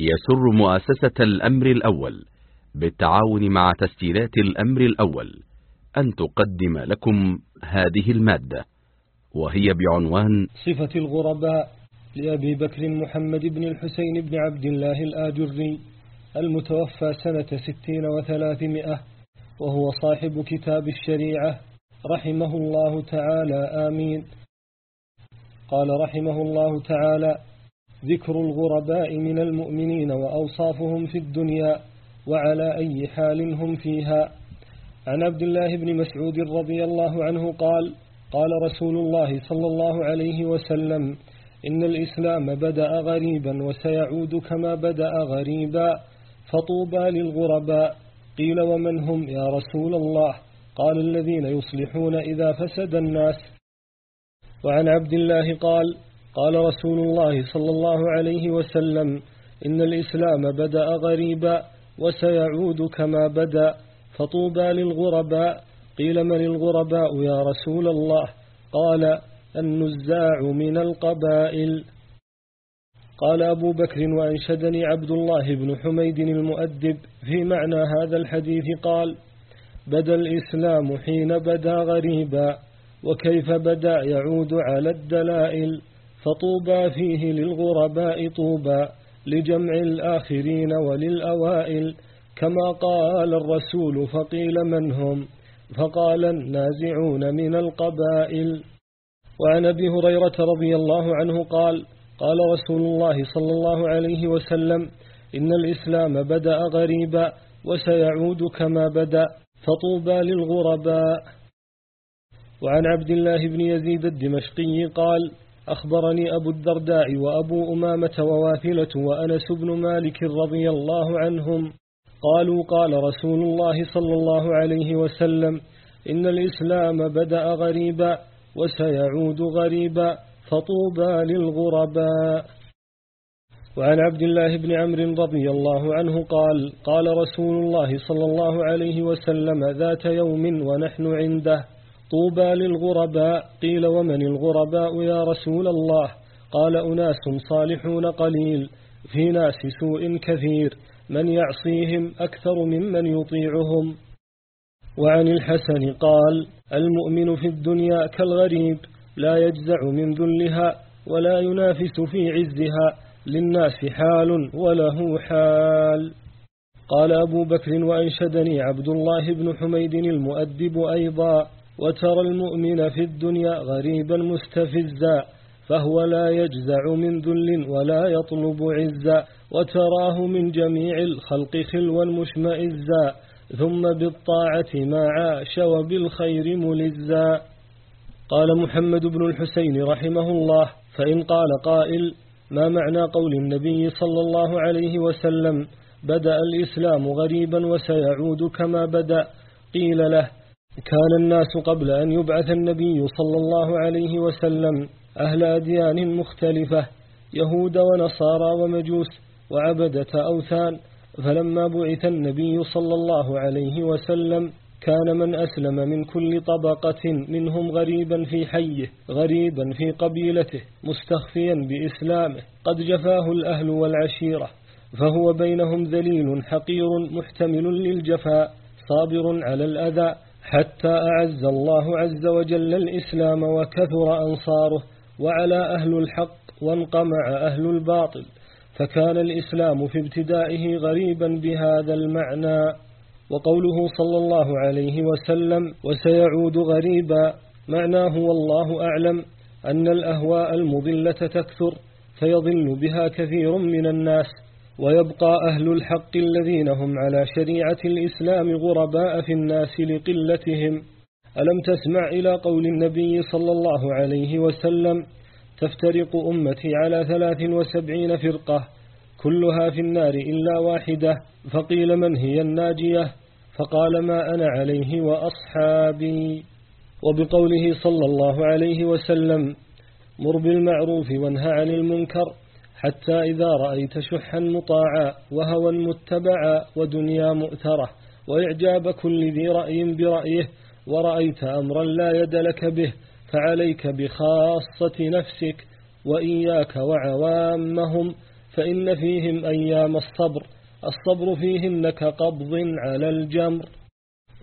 يسر مؤسسة الأمر الأول بالتعاون مع تسجيلات الأمر الأول أن تقدم لكم هذه المادة وهي بعنوان صفة الغرباء لأبي بكر محمد بن الحسين بن عبد الله الآجري المتوفى سنة ستين وثلاثمائة وهو صاحب كتاب الشريعة رحمه الله تعالى آمين. قال رحمه الله تعالى ذكر الغرباء من المؤمنين وأوصافهم في الدنيا وعلى أي حال هم فيها. عن عبد الله بن مسعود رضي الله عنه قال قال رسول الله صلى الله عليه وسلم إن الإسلام بدأ غريبا وسيعود كما بدأ غريبا فطوبى للغرباء. قيل ومن هم يا رسول الله؟ قال الذين يصلحون إذا فسد الناس. وعن عبد الله قال قال رسول الله صلى الله عليه وسلم إن الإسلام بدأ غريبا وسيعود كما بدأ فطوبى للغرباء قيل من الغرباء يا رسول الله؟ قال النزاع من القبائل. قال أبو بكر وأنشدني عبد الله بن حميد المؤدب في معنى هذا الحديث قال بدا الإسلام حين بدا غريبا وكيف بدا يعود على الدلائل؟ فطوبى فيه للغرباء طوبى لجمع الآخرين وللأوائل. كما قال الرسول فقيل من هم؟ فقال النازعون من القبائل. وعن أبي هريرة رضي الله عنه قال قال رسول الله صلى الله عليه وسلم إن الإسلام بدأ غريبا وسيعود كما بدأ فطوبى للغرباء. وعن عبد الله بن يزيد الدمشقي قال أخبرني أبو الدرداء وأبو أمامة وواثلة وأنس بن مالك رضي الله عنهم قالوا قال رسول الله صلى الله عليه وسلم إن الإسلام بدأ غريبا وسيعود غريبا فطوبى للغرباء. وعن عبد الله بن عمرو رضي الله عنه قال قال رسول الله صلى الله عليه وسلم ذات يوم ونحن عنده طوبى للغرباء قيل ومن الغرباء يا رسول الله؟ قال أناس صالحون قليل في ناس سوء كثير من يعصيهم أكثر ممن يطيعهم. وعن الحسن قال المؤمن في الدنيا كالغريب لا يجزع من ذلها ولا ينافس في عزها للناس حال وله حال. قال أبو بكر وأنشدني عبد الله بن حميد المؤدب أيضا. وترى المؤمن في الدنيا غريبا مستفزا فهو لا يجزع من ذل ولا يطلب عزا وتراه من جميع الخلق خلوا مشمئزا ثم بالطاعة ما عاش وبالخير ملزا قال محمد بن الحسين رحمه الله فإن قال قائل ما معنى قول النبي صلى الله عليه وسلم بدأ الإسلام غريبا وسيعود كما بدأ؟ قيل له كان الناس قبل أن يبعث النبي صلى الله عليه وسلم أهل أديان مختلفة يهود ونصارى ومجوس وعبدة أوثان فلما بعث النبي صلى الله عليه وسلم كان من أسلم من كل طبقة منهم غريبا في حيه غريبا في قبيلته مستخفيا بإسلامه قد جفاه الأهل والعشيرة فهو بينهم ذليل حقير محتمل للجفاء صابر على الأذى حتى أعز الله عز وجل الإسلام وكثر أنصاره وعلى أهل الحق وانقمع أهل الباطل فكان الإسلام في ابتدائه غريبا بهذا المعنى. وقوله صلى الله عليه وسلم وسيعود غريبا معناه والله أعلم أن الأهواء المضلة تكثر فيضل بها كثير من الناس. ويبقى أهل الحق الذين هم على شريعة الإسلام غرباء في الناس لقلتهم. ألم تسمع إلى قول النبي صلى الله عليه وسلم تفترق أمتي على ثلاث وسبعين فرقة كلها في النار إلا واحدة. فقيل من هي الناجية؟ فقال ما أنا عليه وأصحابي. وبقوله صلى الله عليه وسلم مر بالمعروف وانهى عن المنكر حتى إذا رأيت شحا مطاعا وهوى متبعا ودنيا مؤثرة وإعجاب كل ذي رأي برأيه ورأيت أمرا لا يد لك به فعليك بخاصة نفسك وإياك وعوامهم فإن فيهم أيام الصبر الصبر فيهن كقبض على الجمر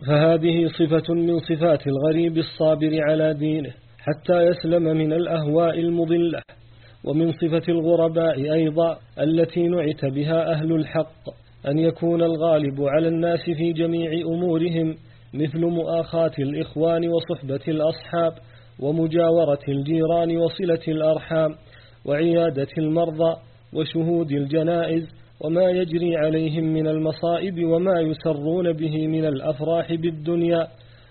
فهذه صفة من صفات الغريب الصابر على دينه حتى يسلم من الأهواء المضلة ومن صفة الغرباء أيضا التي نعت بها أهل الحق أن يكون الغالب على الناس في جميع أمورهم مثل مؤاخاة الإخوان وصحبة الأصحاب ومجاورة الجيران وصلة الأرحام وعيادة المرضى وشهود الجنائز وما يجري عليهم من المصائب وما يسرون به من الأفراح بالدنيا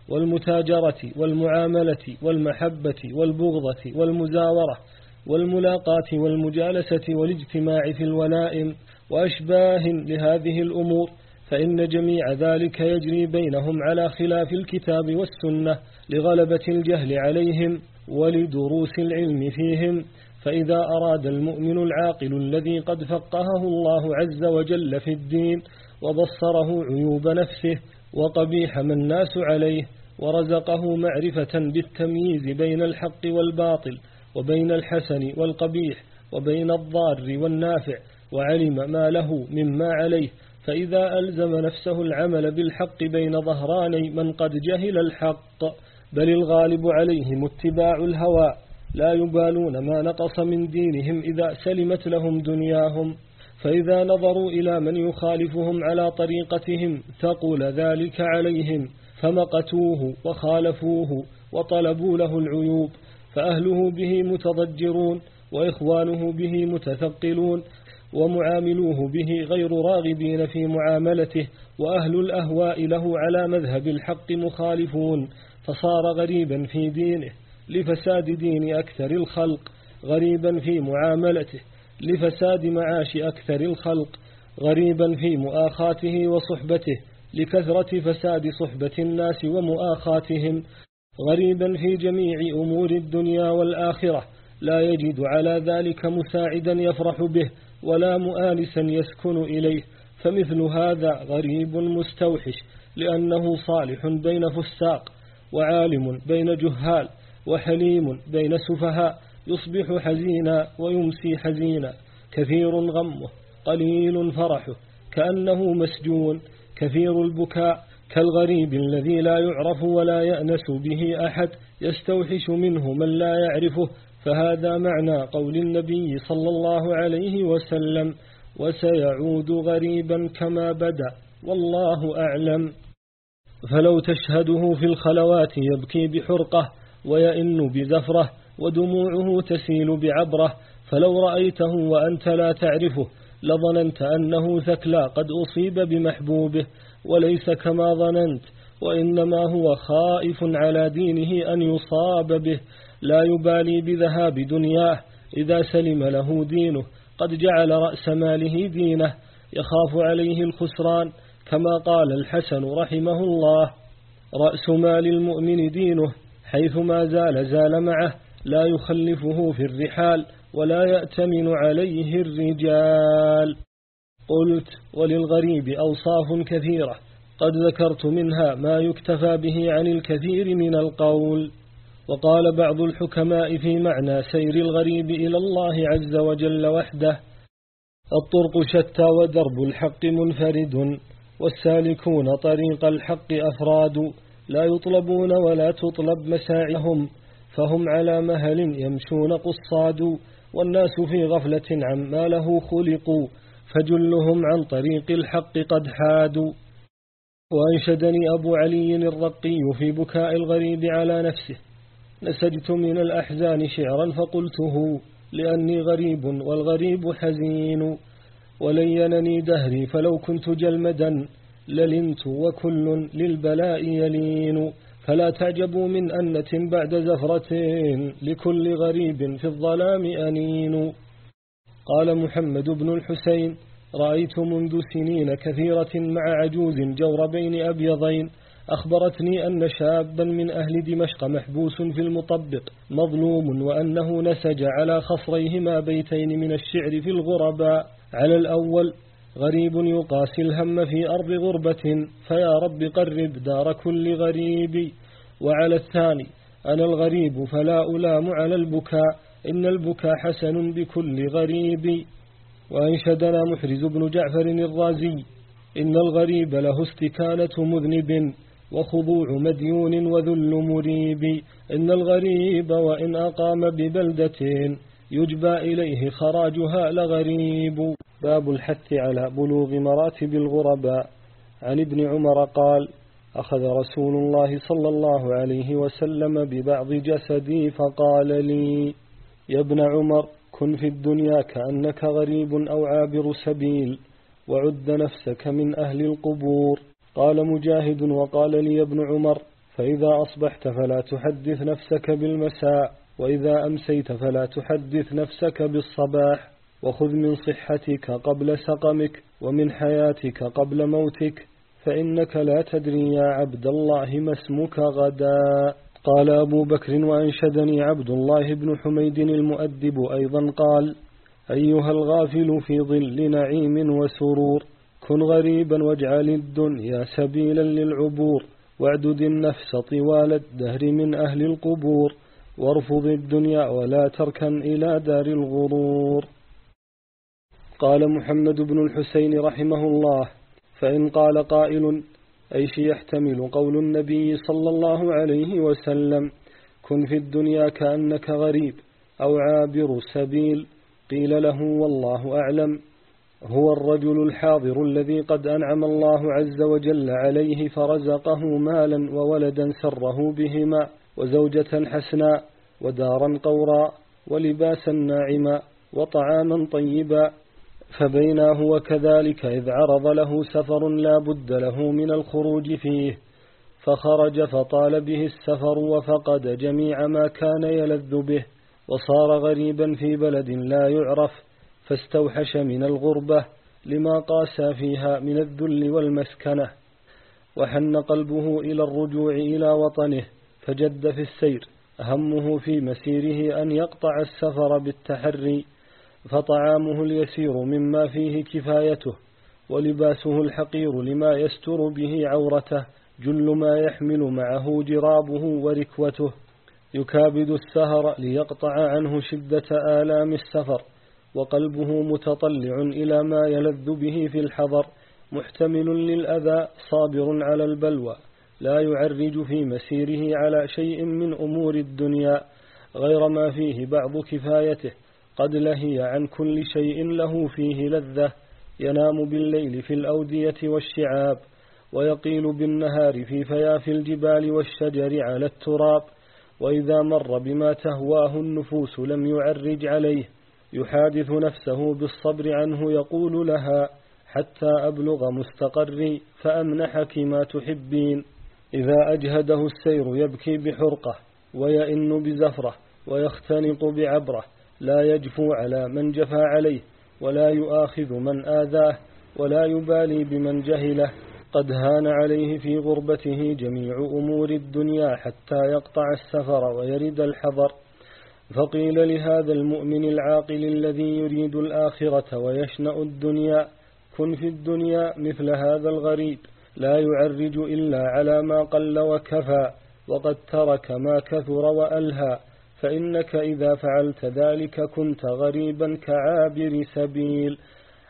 والمتاجرة والمعاملة والمحبة والبغضة والمزاورة والملاقاة والمجالسة والاجتماع في الولائم وأشباه لهذه الأمور فإن جميع ذلك يجري بينهم على خلاف الكتاب والسنة لغلبة الجهل عليهم ولدروس العلم فيهم. فإذا أراد المؤمن العاقل الذي قد فقهه الله عز وجل في الدين وبصره عيوب نفسه وقبيح من الناس عليه ورزقه معرفة بالتمييز بين الحق والباطل وبين الحسن والقبيح وبين الضار والنافع وعلم ما له مما عليه. فإذا ألزم نفسه العمل بالحق بين ظهراني من قد جهل الحق بل الغالب عليهم اتباع الهوى. لا يبالون ما نقص من دينهم إذا سلمت لهم دنياهم. فإذا نظروا إلى من يخالفهم على طريقتهم ثقل ذلك عليهم. فمقتوه وخالفوه وطلبوا له العيوب. فأهله به متضجرون وإخوانه به متثقلون ومعاملوه به غير راغبين في معاملته وأهل الأهواء له على مذهب الحق مخالفون فصار غريبا في دينه لفساد دين أكثر الخلق غريبا في معاملته لفساد معاش أكثر الخلق غريبا في مؤاخاته وصحبته لكثرة فساد صحبة الناس ومؤاخاتهم. غريبا في جميع أمور الدنيا والآخرة لا يجد على ذلك مساعدا يفرح به ولا مؤانسا يسكن إليه. فمثل هذا غريب مستوحش لأنه صالح بين فساق وعالم بين جهال وحليم بين سفهاء. يصبح حزينا ويمسي حزينا كثير غمه قليل فرحه كأنه مسجون كثير البكاء. كالغريب الذي لا يعرف ولا يأنس به أحد يستوحش منه من لا يعرفه. فهذا معنى قول النبي صلى الله عليه وسلم وسيعود غريبا كما بدأ والله أعلم. فلو تشهده في الخلوات يبكي بحرقة ويئن بزفرة ودموعه تسيل بعبرة. فلو رأيته وأنت لا تعرفه لظننت أنه ثكلى قد أصيب بمحبوبه. وليس كما ظننت وإنما هو خائف على دينه أن يصاب به. لا يبالي بذهاب دنياه إذا سلم له دينه. قد جعل رأس ماله دينه يخاف عليه الخسران كما قال الحسن رحمه الله. رأس مال المؤمن دينه حيث ما زال زال معه لا يخلفه في الرحال ولا يأتمن عليه الرجال. قلت وللغريب أوصاف كثيرة. قد ذكرت منها ما يكتفى به عن الكثير من القول. وقال بعض الحكماء في معنى سير الغريب إلى الله عز وجل وحده الطرق شتى ودرب الحق منفرد والسالكون طريق الحق أفراد. لا يطلبون ولا تطلب مساعهم فهم على مهل يمشون قصاد. والناس في غفلة عما له خلقوا فجلهم عن طريق الحق قد حادوا. وأنشدني أبو علي الرقي في بكاء الغريب على نفسه. نسجت من الأحزان شعرا فقلته لأني غريب والغريب حزين. ولينني دهري فلو كنت جلمدا للنت وكل للبلاء يلين. فلا تعجبوا من أنة بعد زفرة لكل غريب في الظلام أنين. قال محمد بن الحسين رأيت منذ سنين كثيرة مع عجوز جور بين أبيضين أخبرتني أن شابا من أهل دمشق محبوس في المطبق مظلوم وأنه نسج على خصريهما بيتين من الشعر في الغرباء. على الأول غريب يقاسي الهم في أرض غربة فيا رب قرب دار كل غريب وعلى الثاني أنا الغريب فلا ألام على البكاء. إن البكاء حسن بكل غريب وأنشدنا محرز بن جعفر الرازي إن الغريب له استكانة مذنب وخضوع مديون وذل مريب. إن الغريب وإن أقام ببلدة يجبى إليه خراجها لغريب. باب الحث على بلوغ مراتب الغرباء. عن ابن عمر قال أخذ رسول الله صلى الله عليه وسلم ببعض جسدي فقال لي يا ابن عمر كن في الدنيا كأنك غريب أو عابر سبيل وعد نفسك من أهل القبور. قال مجاهد وقال لي ابن عمر فإذا أصبحت فلا تحدث نفسك بالمساء وإذا أمسيت فلا تحدث نفسك بالصباح. وخذ من صحتك قبل سقمك ومن حياتك قبل موتك فإنك لا تدري يا عبد الله ما اسمك غدا. قال أبو بكر وأنشدني عبد الله بن حميد المؤدب أيضا قال أيها الغافل في ظل نعيم وسرور كن غريبا واجعل الدنيا سبيلا للعبور واعدد النفس طوال الدهر من أهل القبور وارفض الدنيا ولا تركن إلى دار الغرور. قال محمد بن الحسين رحمه الله فإن قال قائل أيش يحتمل قول النبي صلى الله عليه وسلم كن في الدنيا كأنك غريب أو عابر سبيل قيل له والله أعلم. هو الرجل الحاضر الذي قد أنعم الله عز وجل عليه فرزقه مالا وولدا سره بهما وزوجة حسنا ودارا قورا ولباسا ناعما وطعاما طيبا فبينا هو كذلك إذ عرض له سفر لا بد له من الخروج فيه فخرج فطال به السفر وفقد جميع ما كان يلذ به وصار غريبا في بلد لا يعرف فاستوحش من الغربة لما قاسى فيها من الذل والمسكنة وحن قلبه إلى الرجوع إلى وطنه فجد في السير همه في مسيره أن يقطع السفر بالتحري فطعامه اليسير مما فيه كفايته ولباسه الحقير لما يستر به عورته جل ما يحمل معه جرابه وركوته. يكابد السهر ليقطع عنه شدة آلام السفر وقلبه متطلع إلى ما يلذ به في الحضر. محتمل للأذى صابر على البلوى لا يعرج في مسيره على شيء من أمور الدنيا. غير ما فيه بعض كفايته قد لهي عن كل شيء له فيه لذة ينام بالليل في الأودية والشعاب ويقيل بالنهار في فياف الجبال والشجر على التراب وإذا مر بما تهواه النفوس لم يعرج عليه يحادث نفسه بالصبر عنه يقول لها حتى أبلغ مستقري فأمنحك ما تحبين. إذا أجهده السير يبكي بحرقة ويئن بزفرة ويختنق بعبرة لا يجفو على من جفى عليه ولا يؤاخذ من آذاه ولا يبالي بمن جهله. قد هان عليه في غربته جميع أمور الدنيا حتى يقطع السفر ويرد الحضر. فقيل لهذا المؤمن العاقل الذي يريد الآخرة ويشنأ الدنيا كن في الدنيا مثل هذا الغريب لا يعرج إلا على ما قل وكفى وقد ترك ما كثر وألهى. فإنك إذا فعلت ذلك كنت غريبا كعابر سبيل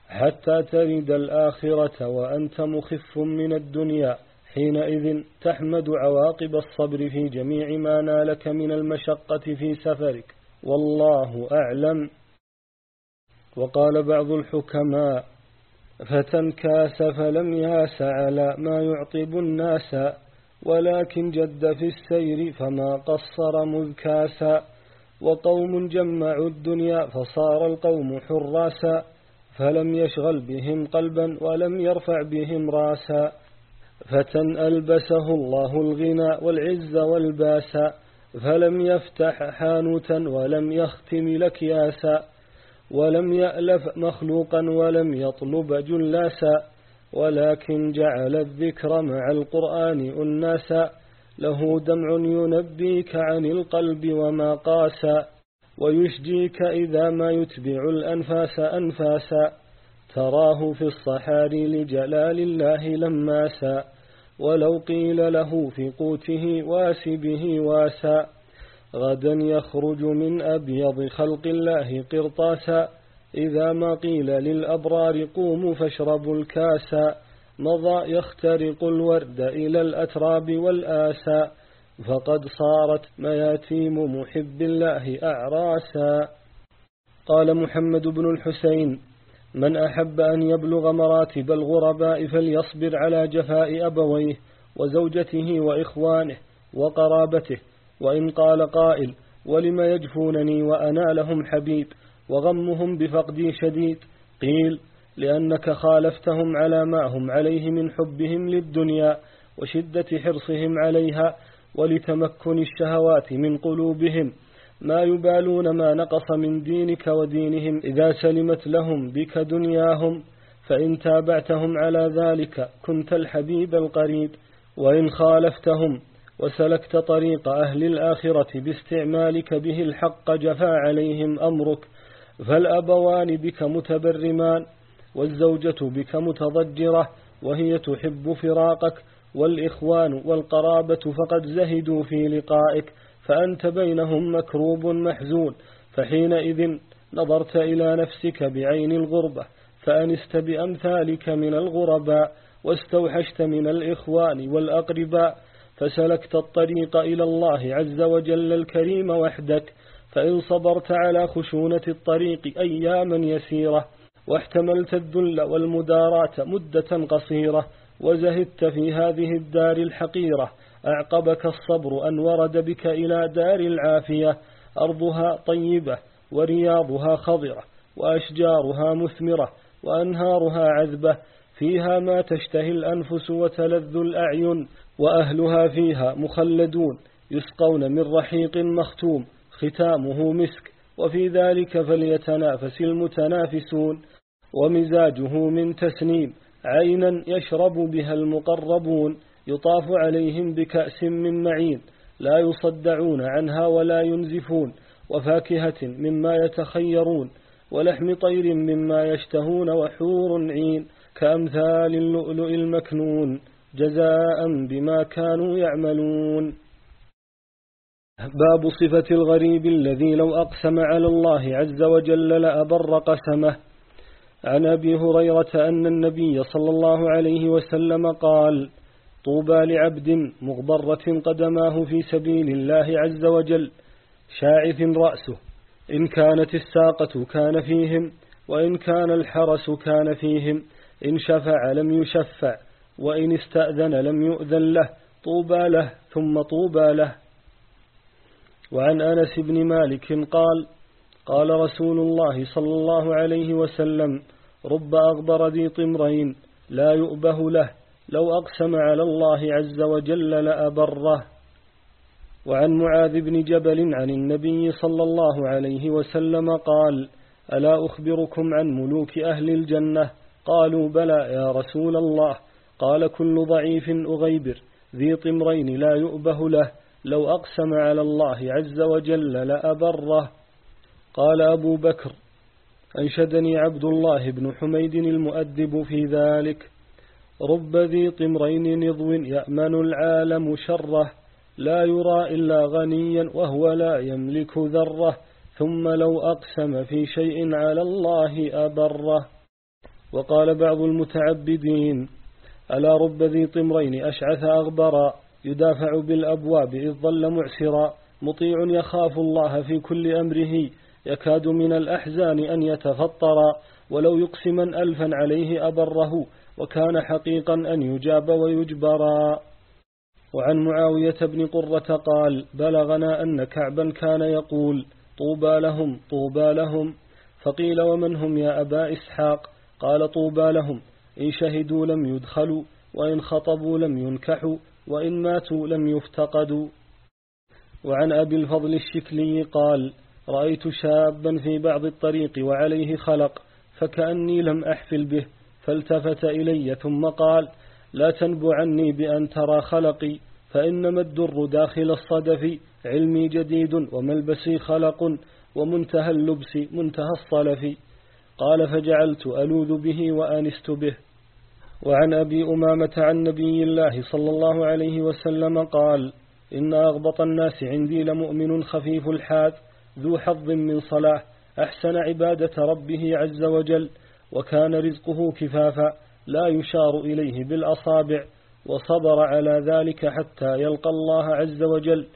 حتى ترد الآخرة وأنت مخف من الدنيا. حينئذ تحمد عواقب الصبر في جميع ما نالك من المشقة في سفرك. والله أعلم. وقال بعض الحكماء فتنكاس فلم ياس على ما يعطب الناس. ولكن جد في السير فما قصر مذ كاسا وقوم جمعوا الدنيا فصار القوم حراسا فلم يشغل بهم قلبا ولم يرفع بهم راسا فتى ألبسه الله الغنى والعز والباسا فلم يفتح حانوتا ولم يختم لكياسا ولم يألف مخلوقا ولم يطلب جلاسا ولكن جعل الذكر مع القرآن أناسا له دمع ينبيك عن القلب وما قاسا ويشجيك إذا ما يتبع الأنفاس أنفاسا تراه في الصحاري لجلال الله لماسا ولو قيل له في قوته واس به واسا غدا يخرج من أبيض خلق الله قرطاسا إذا ما قيل للأبرار قوموا فاشربوا الكاسا مضى يخترق الورد إلى الأتراب والآسى فقد صارت مياتيم محب الله أعراسا. قال محمد بن الحسين من أحب أن يبلغ مراتب الغرباء فليصبر على جفاء أبويه وزوجته وإخوانه وقرابته. وإن قال قائل ولم يجفونني وأنا لهم حبيب؟ وغمهم بفقدي شديد. قيل لأنك خالفتهم على ما هم عليه من حبهم للدنيا وشدة حرصهم عليها ولتمكن الشهوات من قلوبهم. ما يبالون ما نقص من دينك ودينهم إذا سلمت لهم بك دنياهم فإن تابعتهم على ذلك كنت الحبيب القريب. وإن خالفتهم وسلكت طريق أهل الآخرة باستعمالك به الحق جفى عليهم أمرك. فالأبوان بك متبرمان والزوجة بك متضجرة وهي تحب فراقك والإخوان والقرابة فقد زهدوا في لقائك فأنت بينهم مكروب محزون فحينئذ نظرت إلى نفسك بعين الغربة فأنست بأمثالك من الغرباء واستوحشت من الإخوان والأقرباء فسلكت الطريق إلى الله عز وجل الكريم وحدك فإن صبرت على خشونة الطريق أياما يسيرة واحتملت الذل والمدارات مدة قصيرة وزهدت في هذه الدار الحقيرة أعقبك الصبر أن ورد بك إلى دار العافية أرضها طيبة ورياضها خضرة وأشجارها مثمرة وأنهارها عذبة فيها ما تشتهي الأنفس وتلذ الأعين وأهلها فيها مخلدون يسقون من رحيق مختوم ختامه مسك وفي ذلك فليتنافس المتنافسون. ومزاجه من تسنيم عينا يشرب بها المقربون يطاف عليهم بكأس من معين لا يصدعون عنها ولا ينزفون وفاكهة مما يتخيرون ولحم طير مما يشتهون وحور عين كأمثال اللؤلؤ المكنون جزاء بما كانوا يعملون. باب صفة الغريب الذي لو أقسم على الله عز وجل لأبر قسمه. عن أبي هريرة أن النبي صلى الله عليه وسلم قال طوبى لعبد مغبرة قدماه في سبيل الله عز وجل شاعث رأسه إن كانت الساقة كان فيهم وإن كان الحرس كان فيهم إن شفع لم يشفع وإن استأذن لم يؤذن له طوبى له ثم طوبى له. وعن أنس بن مالك قال قال رسول الله صلى الله عليه وسلم رب أغبر ذي طمرين لا يؤبه له لو أقسم على الله عز وجل لأبره. وعن معاذ بن جبل عن النبي صلى الله عليه وسلم قال ألا أخبركم عن ملوك أهل الجنة؟ قالوا بلى يا رسول الله. قال كل ضعيف أغيبر ذي طمرين لا يؤبه له. لو أقسم على الله عز وجل لأبره. قال أبو بكر أنشدني عبد الله بن حميد المؤدب في ذلك. رب ذي طمرين نضو يأمن العالم شره لا يرى إلا غنيا وهو لا يملك ذره. ثم لو أقسم في شيء على الله أبره. وقال بعض المتعبدين ألا رب ذي طمرين أشعث أغبرا؟ يدافع بالأبواب إذ ظل معسرا. مطيع يخاف الله في كل أمره. يكاد من الأحزان أن يتفطرا ولو يقسما ألفا عليه أبره. وكان حقيقا أن يجاب ويجبرا وعن معاوية بن قرة قال بلغنا أن كعبا كان يقول طوبى لهم طوبى لهم. فقيل ومن هم يا أبا إسحاق؟ قال طوبى لهم. إن شهدوا لم يدخلوا وإن خطبوا لم ينكحوا. وإن ماتوا لم يفتقدوا. وعن أبي الفضل الشكلي قال رأيت شابا في بعض الطريق وعليه خلق فكأني لم أحفل به فالتفت إلي ثم قال لا تنبو عني بأن ترى خلقي فإنما الدر داخل الصدف علمي جديد وملبسي خلق ومنتهى اللبس منتهى الصلف. قال فجعلت ألوذ به وآنست به. وعن أبي أمامة عن نبي الله صلى الله عليه وسلم قال إن أغبط الناس عندي لمؤمن خفيف الحاد ذو حظ من صلاة أحسن عبادة ربه عز وجل وكان رزقه كفافا لا يشار إليه بالأصابع وصبر على ذلك حتى يلقى الله عز وجل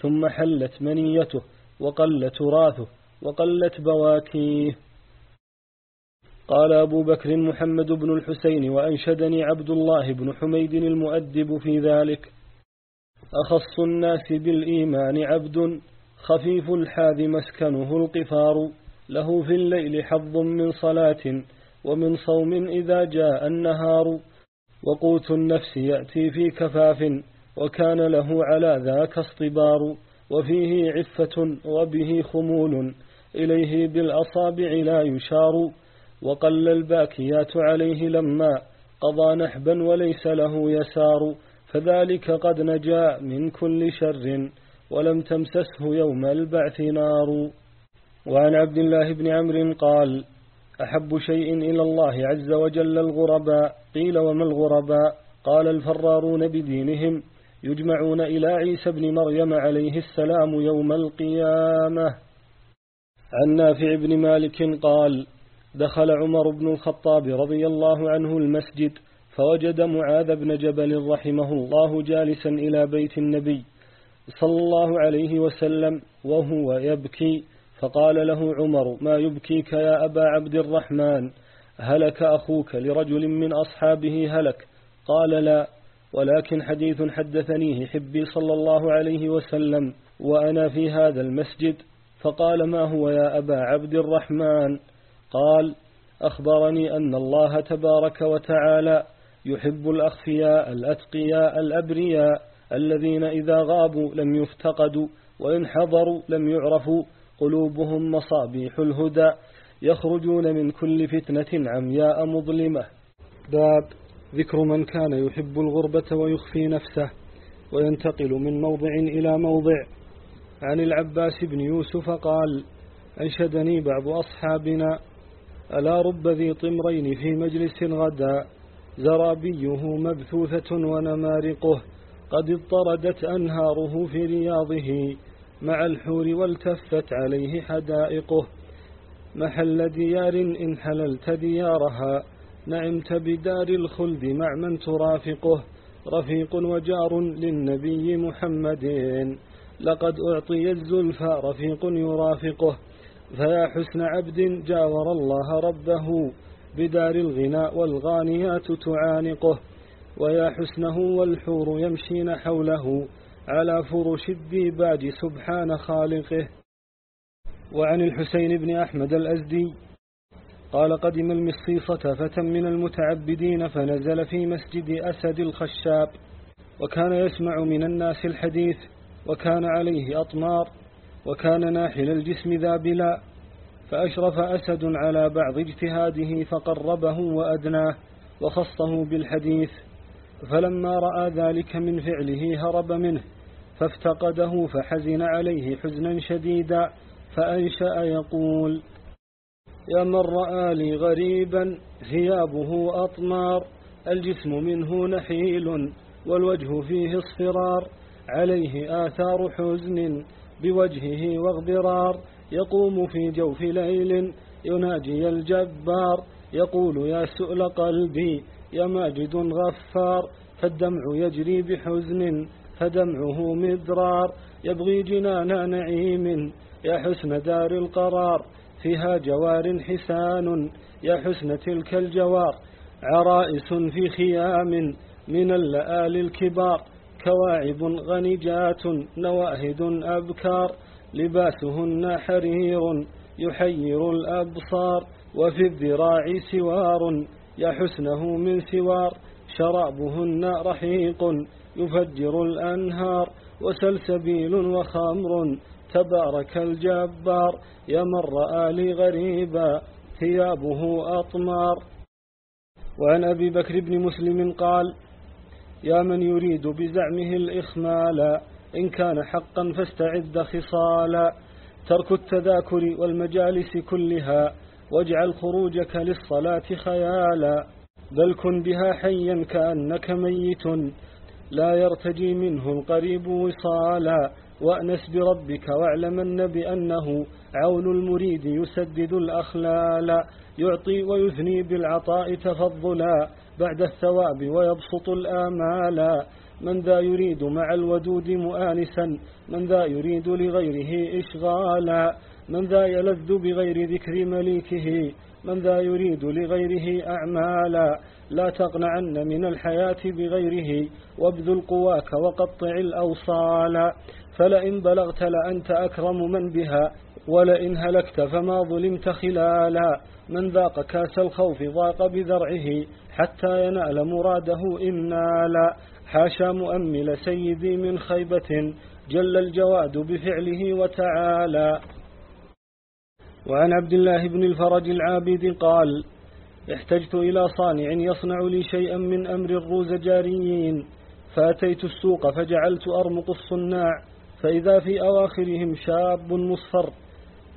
ثم حلت منيته وقل تراثه وقلت بواكيه. قال أبو بكر محمد بن الحسين وأنشدني عبد الله بن حميد المؤدب في ذلك. أخص الناس بالإيمان عبد خفيف الحاذ مسكنه القفار. له في الليل حظ من صلاة ومن صوم إذا جاء النهار. وقوت النفس يأتي في كفاف وكان له على ذاك اصطبار. وفيه عفة وبه خمول إليه بالأصابع لا يشار. وقل الباكيات عليه لما قضى نحبا وليس له يسار فذلك قد نجا من كل شر ولم تمسسه يوم البعث نار. وعن عبد الله بن عمرو قال أحب شيء إلى الله عز وجل الغرباء. قيل وما الغرباء؟ قال الفرارون بدينهم يجمعون إلى عيسى بن مريم عليه السلام يوم القيامة. عن نافع بن مالك قال دخل عمر بن الخطاب رضي الله عنه المسجد فوجد معاذ بن جبل رحمه الله جالسا إلى بيت النبي صلى الله عليه وسلم وهو يبكي. فقال له عمر ما يبكيك يا أبا عبد الرحمن؟ هلك أخوك لرجل من أصحابه هلك. قال لا ولكن حديث حدثنيه حبي صلى الله عليه وسلم وأنا في هذا المسجد. فقال ما هو يا أبا عبد الرحمن؟ قال أخبرني أن الله تبارك وتعالى يحب الأخفياء الأتقياء الأبرياء الذين إذا غابوا لم يفتقدوا وإن حضروا لم يعرفوا قلوبهم مصابيح الهدى يخرجون من كل فتنة عمياء مظلمة. باب ذكر من كان يحب الغربة ويخفي نفسه وينتقل من موضع إلى موضع. عن العباس بن يوسف قال أنشدني بعض أصحابنا ألا رب ذي طمرين في مجلس غدا؟ زرابيه مبثوثة ونمارقه قد اضطردت أنهاره في رياضه مع الحور والتفت عليه حدائقه. محل ديار إن حللت ديارها نعمت بدار الخلد مع من ترافقه. رفيق وجار للنبي محمد لقد أعطي الزلفى رفيق يرافقه. فيا حسن عبد جاور الله ربه بدار الغناء والغانيات تعانقه ويا حسنه والحور يمشين حوله على فرش الديباج سبحان خالقه. وعن الحسين بن أحمد الأزدي قال قدم المصيصة فتى من المتعبدين فنزل في مسجد أسد الخشاب وكان يسمع من الناس الحديث وكان عليه أطمار. وكان ناحل الجسم ذابلا فأشرف أسد على بعض اجتهاده فقربه وأدناه وخصه بالحديث فلما رأى ذلك من فعله هرب منه فافتقده فحزن عليه حزنا شديدا فأنشأ يقول يا من رأى لي غريبا ثيابه أطمار الجسم منه نحيل والوجه فيه اصفرار عليه آثار حزن بوجهه واغبرار يقوم في جوف ليل يناجي الجبار. يقول يا سؤل قلبي يا ماجد غفار. فالدمع يجري بحزن فدمعه مدرار. يبغي جنان نعيم يا حسن دار القرار. فيها جوار حسان يا حسن تلك الجوار. عرائس في خيام من اللآل الكبار. كواعب غنجات نواهد أبكار لباسهن حرير يحير الأبصار وفي الذراع سوار يحسنه من سوار شرابهن رحيق يفجر الأنهار وسلسبيل وخمر تبارك الجبار يا من رأى لي غريبا ثيابه أطمار. وعن أبي بكر بن مسلم قال يا من يريد بزعمه الإخمال إن كان حقا فاستعد خصالا. ترك التذاكر والمجالس كلها واجعل خروجك للصلاة خيالا. بل كن بها حيا كأنك ميت. لا يرتجي منه القريب وصالا. وأنس بربك واعلمن بأنه عون المريد يسدد الأخلال. يعطي ويثني بالعطاء تفضلا. بعد الثواب ويبسط الآمال. من ذا يريد مع الودود مؤانسا من ذا يريد لغيره إشغالا. من ذا يلذ بغير ذكر مليكه من ذا يريد لغيره أعمالا. لا تقنعن من الحياة بغيره وابذل قواك وقطع الأوصال. فلئن بلغت لأنت أكرم من بها ولئن هلكت فما ظلمت خلالا. من ذاق كاس الخوف ضاق بذرعه حتى ينأل مراده إن نالا حاشا مؤمل سيدي من خيبة جل الجواد بفعله وتعالى. وعن عبد الله بن الفرج العابد قال احتجت إلى صانع يصنع لي شيئا من أمر الروزجاريين فأتيت السوق فجعلت أرمق الصناع. فإذا في أواخرهم شاب مصفر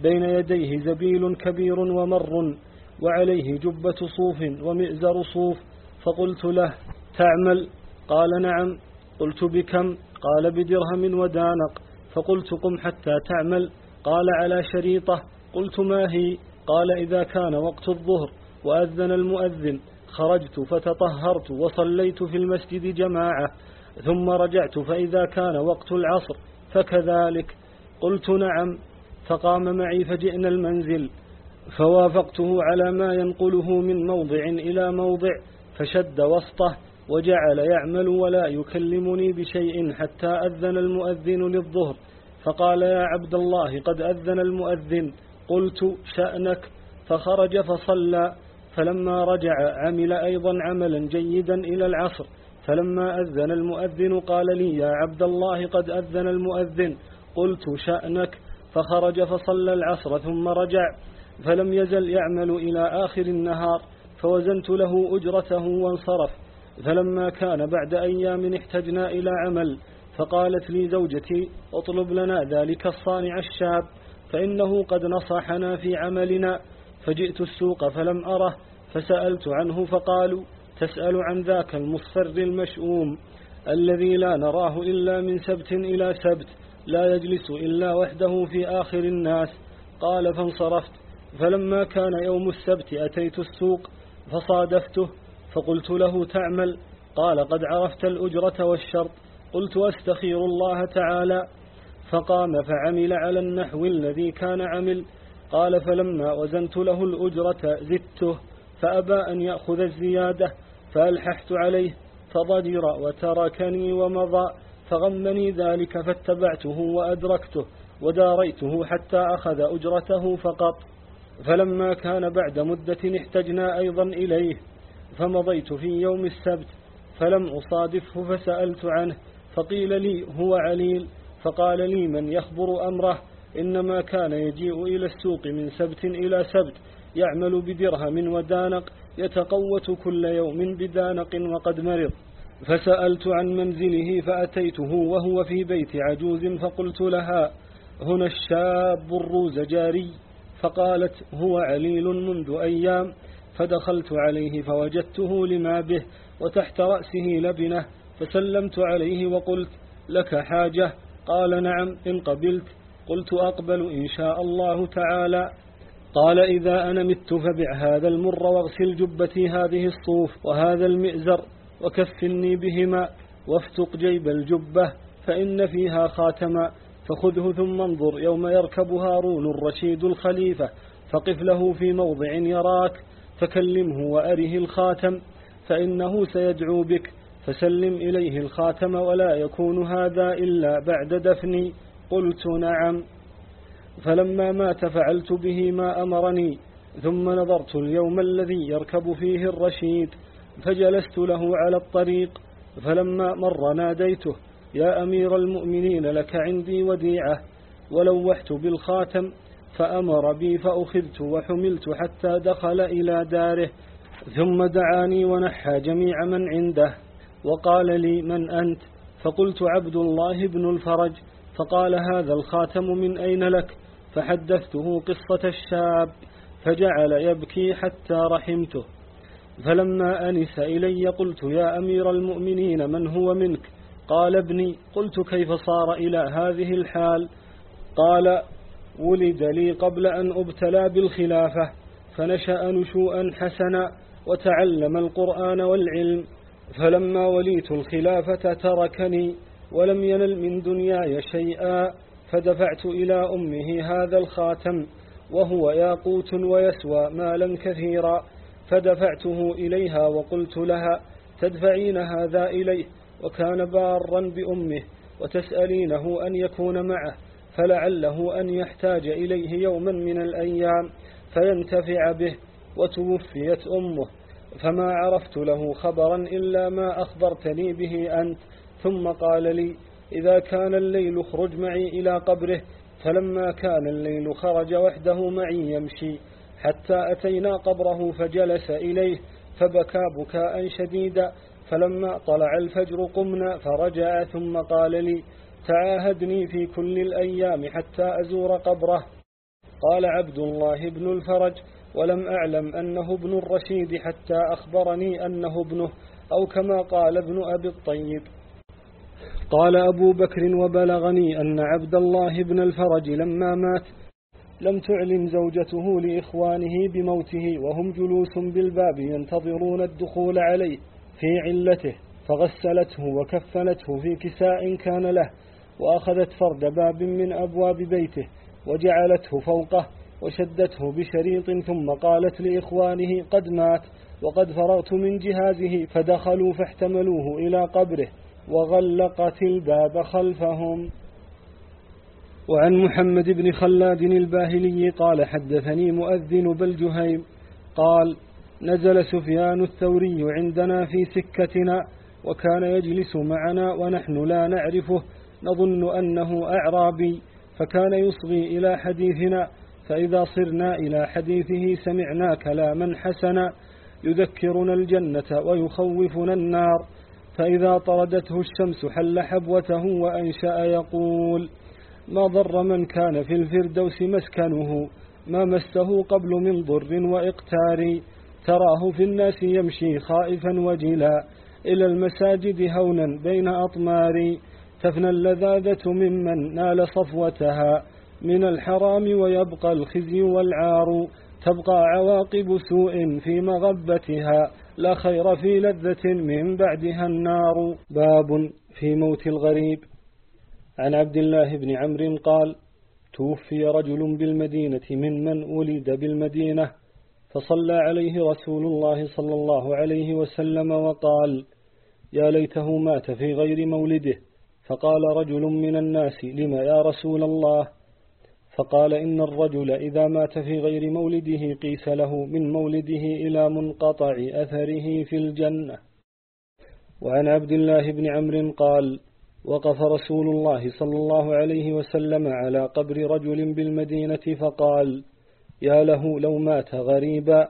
بين يديه زبيل كبير ومر. وعليه جبة صوف ومئزر صوف فقلت له تعمل؟ قال نعم. قلت بكم؟ قال بدرهم ودانق. فقلت قم حتى تعمل. قال على شريطة. قلت ما هي؟ قال إذا كان وقت الظهر وأذن المؤذن. خرجت فتطهرت وصليت في المسجد جماعة ثم رجعت فإذا كان وقت العصر فكذلك. قلت نعم. فقام معي فجئنا المنزل. فوافقته على ما ينقله من موضع إلى موضع فشد وسطه وجعل يعمل ولا يكلمني بشيء حتى أذن المؤذن للظهر. فقال يا عبد الله قد أذن المؤذن قلت شأنك. فخرج فصلى فلما رجع عمل أيضا عملا جيدا إلى العصر. فلما أذن المؤذن قال لي يا عبد الله قد أذن المؤذن قلت شأنك. فخرج فصلى العصر ثم رجع فلم يزل يعمل إلى آخر النهار فوزنت له أجرته وانصرف. فلما كان بعد أيام احتجنا إلى عمل فقالت لي زوجتي اطلب لنا ذلك الصانع الشاب فإنه قد نصحنا في عملنا. فجئت السوق فلم أره فسألت عنه فقالوا تسأل عن ذاك المصفر المشؤوم الذي لا نراه إلا من سبت إلى سبت لا يجلس إلا وحده في آخر الناس. قال فانصرفت. فلما كان يوم السبت أتيت السوق فصادفته فقلت له تعمل؟ قال قد عرفت الأجرة والشرط. قلت أستخير الله تعالى. فقام فعمل على النحو الذي كان عمل. قال فلما وزنت له الأجرة زدته فأبى أن يأخذ الزيادة فألححت عليه فضجر وتركني ومضى فغمني ذلك فاتبعته وأدركته وداريته حتى أخذ أجرته فقط. فلما كان بعد مدة احتجنا أيضا إليه فمضيت في يوم السبت فلم أصادفه فسألت عنه فقيل لي هو عليل فقال لي من يخبر أمره؟ إنما كان يجيء إلى السوق من سبت إلى سبت يعمل بدرهم ودانق يتقوت كل يوم بدانق وقد مرض. فسألت عن منزله فأتيته وهو في بيت عجوز فقلت لها هنا الشاب الروز جاري. فقالت هو عليل منذ أيام فدخلت عليه فوجدته لما به وتحت رأسه لبنة فسلمت عليه وقلت لك حاجة؟ قال نعم إن قبلت. قلت أقبل إن شاء الله تعالى. قال إذا أنا مت فبع هذا المر واغسل جبتي هذه الصوف وهذا المئزر وكفني بهما وافتق جيب الجبة فإن فيها خاتما. فخذه ثم انظر يوم يركب هارون الرشيد الخليفة فقف له في موضع يراك فكلمه وأره الخاتم فإنه سيدعو بك فسلم إليه الخاتم ولا يكون هذا إلا بعد دفني قلت نعم. فلما مات فعلت به ما أمرني ثم نظرت اليوم الذي يركب فيه الرشيد فجلست له على الطريق فلما مر ناديته يا أمير المؤمنين لك عندي وديعة. ولوحت بالخاتم فأمر بي فأخذت وحملت حتى دخل إلى داره. ثم دعاني ونحى جميع من عنده. وقال لي من أنت؟ فقلت عبد الله بن الفرج. فقال هذا الخاتم من أين لك؟ فحدثته قصة الشاب فجعل يبكي حتى رحمته. فلما أنس إلي قلت يا أمير المؤمنين من هو منك؟ قال ابني قلت كيف صار إلى هذه الحال؟ قال ولد لي قبل أن أبتلى بالخلافة فنشأ نشوءا حسنا وتعلم القرآن والعلم فلما وليت الخلافة تركني ولم ينل من دنياي شيئا فدفعت إلى أمه هذا الخاتم وهو ياقوت ويسوى مالا كثيرا فدفعته إليها وقلت لها تدفعين هذا إليه؟ وكان بارا بأمه وتسألينه أن يكون معه فلعله أن يحتاج إليه يوما من الأيام فينتفع به وتوفيت أمه. فما عرفت له خبرا إلا ما أخبرتني به أنت. ثم قال لي إذا كان الليل اخرج معي إلى قبره. فلما كان الليل خرج وحده معي يمشي. حتى أتينا قبره فجلس إليه فبكى بكاء شديدا. فلما طلع الفجر قمنا فرجع ثم قال لي تعاهدني في كل الأيام حتى أزور قبره. قال عبد الله بن الفرج ولم أعلم أنه ابن الرشيد حتى أخبرني أنه ابنه أو كما قال ابن أبي الطيب. قال أبو بكر وبلغني أن عبد الله بن الفرج لما مات لم تعلم زوجته لإخوانه بموته وهم جلوس بالباب ينتظرون الدخول عليه. في علته فغسلته وكفنته في كساء كان له وأخذت فرد باب من أبواب بيته وجعلته فوقه وشدته بشريط ثم قالت لإخوانه قد مات وقد فرغت من جهازه فدخلوا فاحتملوه إلى قبره وغلقت الباب خلفهم. وعن محمد بن خلاد الباهلي قال حدثني مؤذن بالجهيم قال نزل سفيان الثوري عندنا في سكتنا وكان يجلس معنا ونحن لا نعرفه. نظن أنه أعرابي فكان يصغي إلى حديثنا فإذا صرنا إلى حديثه سمعنا كلاما حسنا. يذكرنا الجنة ويخوفنا النار فإذا طردته الشمس حل حبوته وأنشأ يقول ما ضر من كان في الفردوس مسكنه ما مسه قبل من ضر وإقتار تراه في الناس يمشي خائفا وجلا إلى المساجد هونا بين أطمار تفنى اللذاذة ممن نال صفوتها من الحرام ويبقى الخزي والعار تبقى عواقب سوء في مغبتها لا خير في لذة من بعدها النار. باب في موت الغريب. عن عبد الله بن عمرو قال توفي رجل بالمدينة ممن ولد بالمدينة فصلى عليه رسول الله صلى الله عليه وسلم وقال يا ليته مات في غير مولده. فقال رجل من الناس لم يا رسول الله؟ فقال إن الرجل إذا مات في غير مولده قيس له من مولده إلى منقطع أثره في الجنة. وعن عبد الله بن عمرو قال وقف رسول الله صلى الله عليه وسلم على قبر رجل بالمدينة فقال يا له لو مات غريبا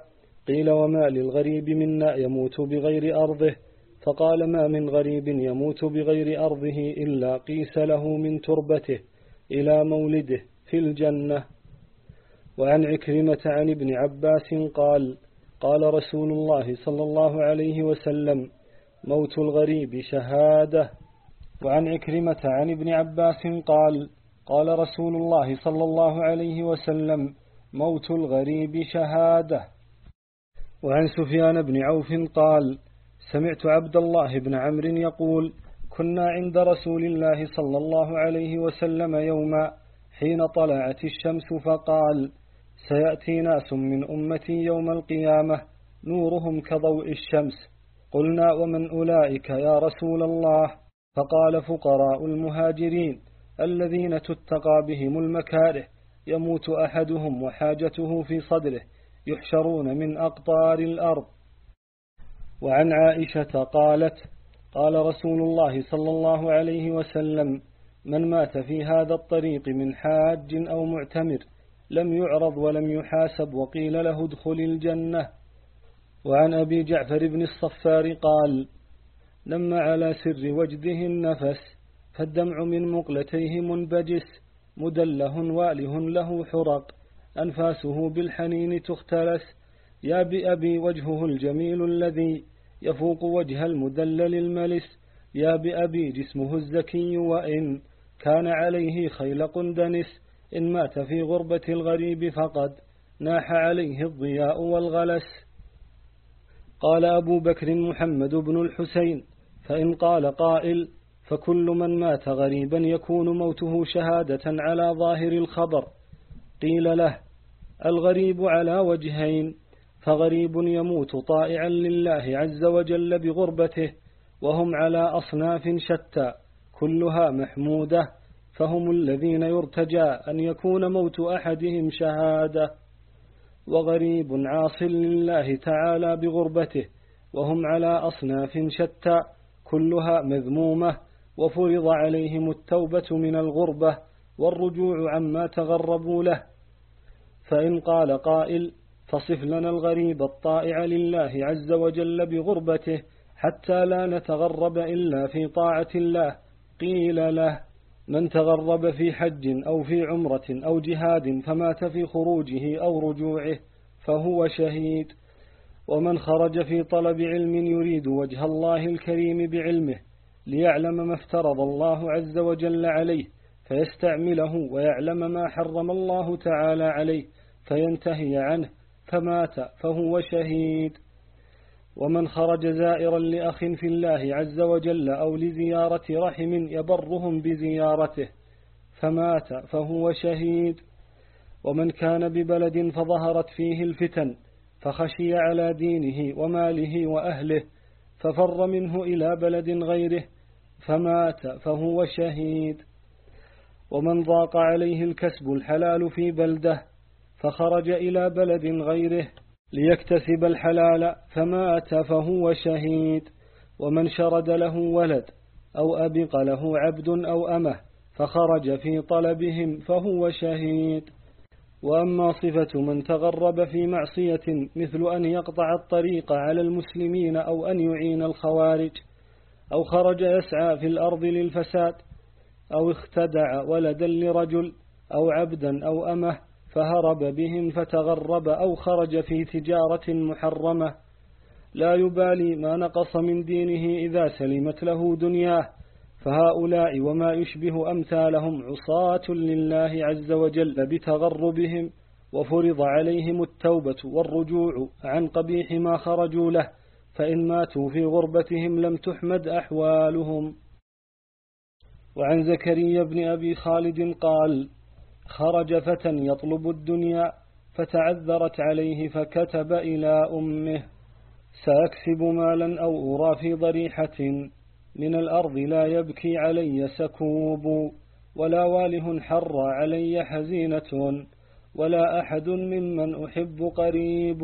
قيل وما للغريب منا يموت بغير أرضه؟ فقال ما من غريب يموت بغير أرضه إلا قيس له من تربته إلى مولده في الجنة. وعن عكرمة عن ابن عباس قال قال رسول الله صلى الله عليه وسلم موت الغريب شهادة. وعن عكرمة عن ابن عباس قال قال رسول الله صلى الله عليه وسلم موت الغريب شهادة. وعن سفيان بن عوف قال سمعت عبد الله بن عمرو يقول كنا عند رسول الله صلى الله عليه وسلم يوما حين طلعت الشمس فقال سيأتي ناس من أمتي يوم القيامة نورهم كضوء الشمس. قلنا ومن أولئك يا رسول الله؟ فقال فقراء المهاجرين الذين تتقى بهم المكاره. يموت أحدهم وحاجته في صدره يحشرون من أقطار الأرض. وعن عائشة قالت قال رسول الله صلى الله عليه وسلم من مات في هذا الطريق من حاج أو معتمر لم يعرض ولم يحاسب وقيل له ادخل الجنة. وعن أبي جعفر بن الصفار قال لما على سر وجده النفس فالدمع من مقلتيه منبجس مدله واله له حرق. أنفاسه بالحنين تختلس. يا بأبي وجهه الجميل الذي يفوق وجه المدلل الملس. يا بأبي جسمه الزكي وإن كان عليه خيلق دنس. إن مات في غربة الغريب فقد ناح عليه الضياء والغلس. قال أبو بكر محمد بن الحسين فإن قال قائل فكل من مات غريبا يكون موته شهادة على ظاهر الخبر. قيل له الغريب على وجهين فغريب يموت طائعا لله عز وجل بغربته وهم على أصناف شتى كلها محمودة فهم الذين يرتجى أن يكون موت أحدهم شهادة. وغريب عاص لله تعالى بغربته وهم على أصناف شتى كلها مذمومة وفرض عليهم التوبة من الغربة والرجوع عما تغربوا له. فإن قال قائل فصف لنا الغريب الطائع لله عز وجل بغربته حتى لا نتغرب إلا في طاعة الله. قيل له من تغرب في حج أو في عمرة أو جهاد فمات في خروجه أو رجوعه فهو شهيد. ومن خرج في طلب علم يريد وجه الله الكريم بعلمه ليعلم ما افترض الله عز وجل عليه فيستعمله ويعلم ما حرم الله تعالى عليه فينتهي عنه فمات فهو شهيد. ومن خرج زائرا لأخ في الله عز وجل أو لزيارة رحم يبرهم بزيارته فمات فهو شهيد. ومن كان ببلد فظهرت فيه الفتن فخشي على دينه وماله وأهله ففر منه إلى بلد غيره فمات فهو شهيد. ومن ضاق عليه الكسب الحلال في بلده فخرج إلى بلد غيره ليكتسب الحلال فمات فهو شهيد. ومن شرد له ولد أو أبق له عبد أو أمة فخرج في طلبهم فهو شهيد. وأما صفة من تغرب في معصية مثل أن يقطع الطريق على المسلمين أو أن يعين الخوارج. أو خرج يسعى في الأرض للفساد أو اختدع ولدا لرجل أو عبدا أو أمة فهرب بهم فتغرب أو خرج في تجارة محرمة. لا يبالي ما نقص من دينه إذا سلمت له دنياه. فهؤلاء وما يشبه أمثالهم عصاة لله عز وجل بتغربهم وفرض عليهم التوبة والرجوع عن قبيح ما خرجوا له. فإن ماتوا في غربتهم لم تحمد أحوالهم. وعن زكريا بن أبي خالد قال خرج فتى يطلب الدنيا فتعذرت عليه فكتب إلى أمه سأكسب مالا أو أرى في ضريحة من الأرض لا يبكي علي سكوب ولا واله حر علي حزينة ولا أحد ممن أحب قريب.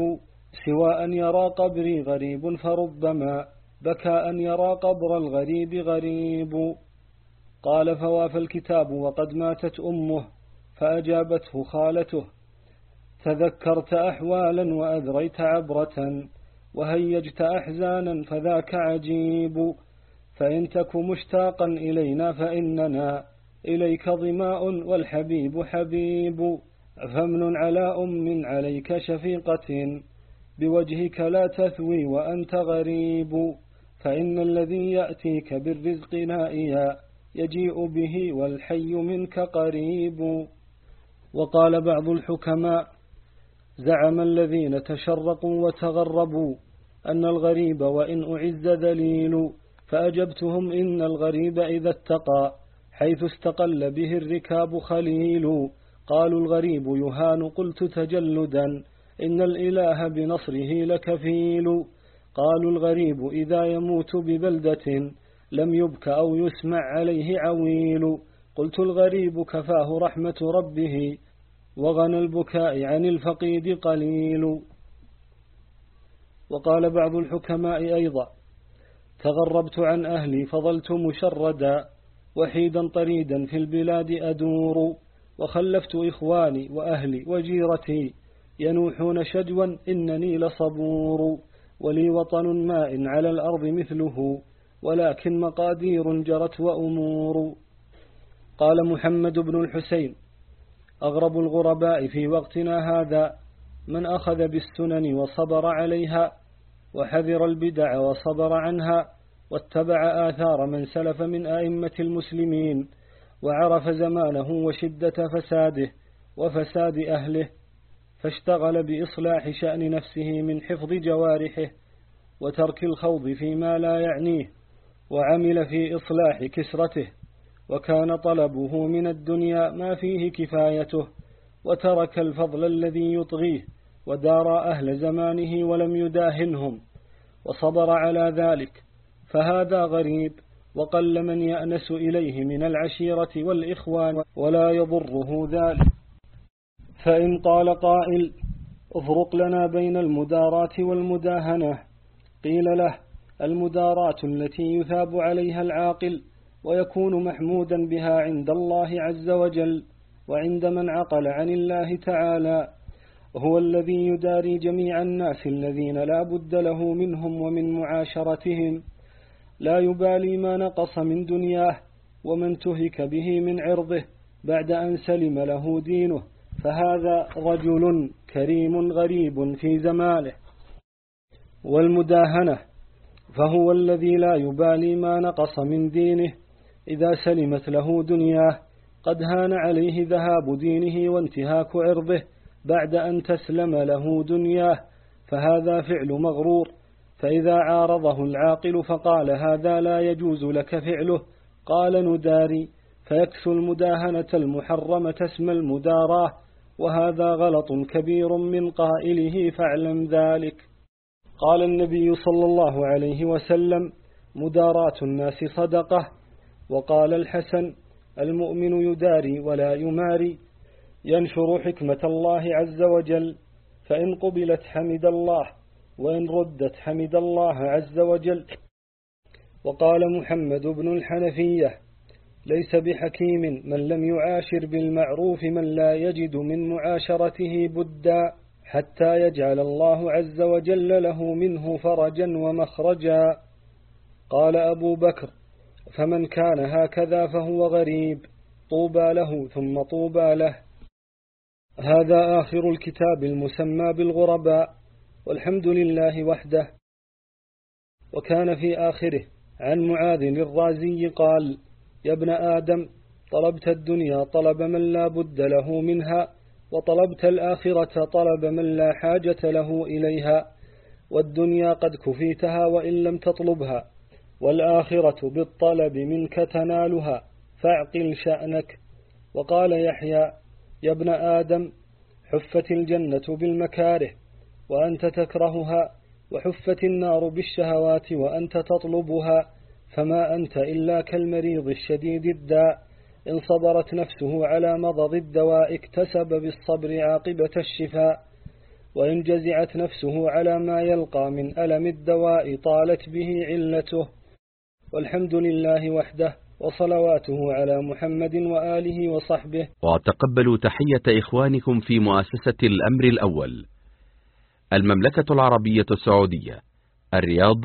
سوى أن يرى قبري غريب فربما بكى أن يرى قبر الغريب غريب. قال فوافى الكتاب وقد ماتت أمه فأجابته خالته تذكرت أحوالا وأذريت عبرة وهيجت أحزانا فذاك عجيب. فإن تك مشتاقا إلينا فإننا إليك ظماء والحبيب حبيب. فمن على أم عليك شفيقة؟ بوجهك لا تثوي وأنت غريب فإن الذي يأتيك بالرزق نائيا يجيء به والحي منك قريب. وقال بعض الحكماء زعم الذين تشرقوا وتغربوا أن الغريب وإن أعز ذليل فأجبتهم إن الغريب إذا اتقى حيث استقل به الركاب خليل. قالوا الغريب يهان قلت تجلدا. إن الإله بنصره لكفيل. قالوا الغريب إذا يموت ببلدة لم يبك أو يسمع عليه عويل. قلت الغريب كفاه رحمة ربه وغنى البكاء عن الفقيد قليل. وقال بعض الحكماء أيضا تغربت عن أهلي فظلت مشردا وحيدا طريدا في البلاد أدور. وخلفت إخواني وأهلي وجيرتي ينوحون شجوا إنني لصبور ولي وطن ماء على الأرض مثله ولكن مقادير جرت وأمور. قال محمد بن الحسين أغرب الغرباء في وقتنا هذا من أخذ بالسنن وصبر عليها وحذر البدع وصبر عنها واتبع آثار من سلف من أئمة المسلمين وعرف زمانه وشدة فساده وفساد أهله. فاشتغل بإصلاح شأن نفسه من حفظ جوارحه وترك الخوض فيما لا يعنيه وعمل في إصلاح كسرته وكان طلبه من الدنيا ما فيه كفايته وترك الفضل الذي يطغيه ودار أهل زمانه ولم يداهنهم وصبر على ذلك فهذا غريب وقل من يأنس إليه من العشيرة والإخوان ولا يضره ذلك. فإن قال قائل افرق لنا بين المداراة والمداهنة. قيل له المداراة التي يثاب عليها العاقل ويكون محمودا بها عند الله عز وجل وعند من عقل عن الله تعالى هو الذي يداري جميع الناس الذين لا بد له منهم ومن معاشرتهم. لا يبالي ما نقص من دنياه ومن تهك به من عرضه بعد أن سلم له دينه. فهذا رجل كريم غريب في زمانه والمداهنة فهو الذي لا يبالي ما نقص من دينه إذا سلمت له دنياه قد هان عليه ذهاب دينه وانتهاك عرضه بعد أن تسلم له دنياه فهذا فعل مغرور فإذا عارضه العاقل فقال هذا لا يجوز لك فعله قال نداري فيكسو المداهنة المحرمة اسم المداراة وهذا غلط كبير من قائله فاعلم ذلك. قال النبي صلى الله عليه وسلم مداراة الناس صدقة. وقال الحسن المؤمن يداري ولا يماري. ينشر حكمة الله عز وجل. فإن قبلت حمد الله وإن ردت حمد الله عز وجل. وقال محمد بن الحنفية ليس بحكيم من لم يعاشر بالمعروف من لا يجد من معاشرته بدا حتى يجعل الله عز وجل له منه فرجا ومخرجا. قال أبو بكر فمن كان هكذا فهو غريب طوبى له ثم طوبى له. هذا آخر الكتاب المسمى بالغرباء والحمد لله وحده. وكان في آخره عن معاذ الرازي قال يا ابن آدم طلبت الدنيا طلب من لا بد له منها وطلبت الآخرة طلب من لا حاجة له إليها والدنيا قد كفيتها وإن لم تطلبها والآخرة بالطلب منك تنالها فاعقل شأنك. وقال يحيى يا ابن آدم حفت الجنة بالمكاره وأنت تكرهها وحفت النار بالشهوات وأنت تطلبها فما أنت إلا كالمريض الشديد الداء إن صبرت نفسه على مضض الدواء اكتسب بالصبر عاقبة الشفاء وإن جزعت نفسه على ما يلقى من ألم الدواء طالت به علته. والحمد لله وحده وصلواته على محمد وآله وصحبه. وتقبلوا تحية إخوانكم في مؤسسة الأمر الأول. المملكة العربية السعودية الرياض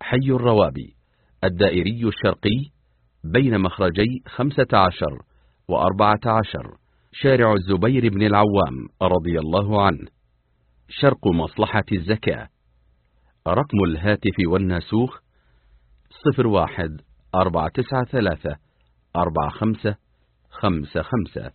حي الروابي. الدائري الشرقي بين مخرجي خمسة عشر وأربعة عشر شارع الزبير بن العوام رضي الله عنه. شرق مصلحة الزكاة. رقم الهاتف والناسوخ صفر واحد أربعة تسعة ثلاثة أربعة خمسة خمسة خمسة.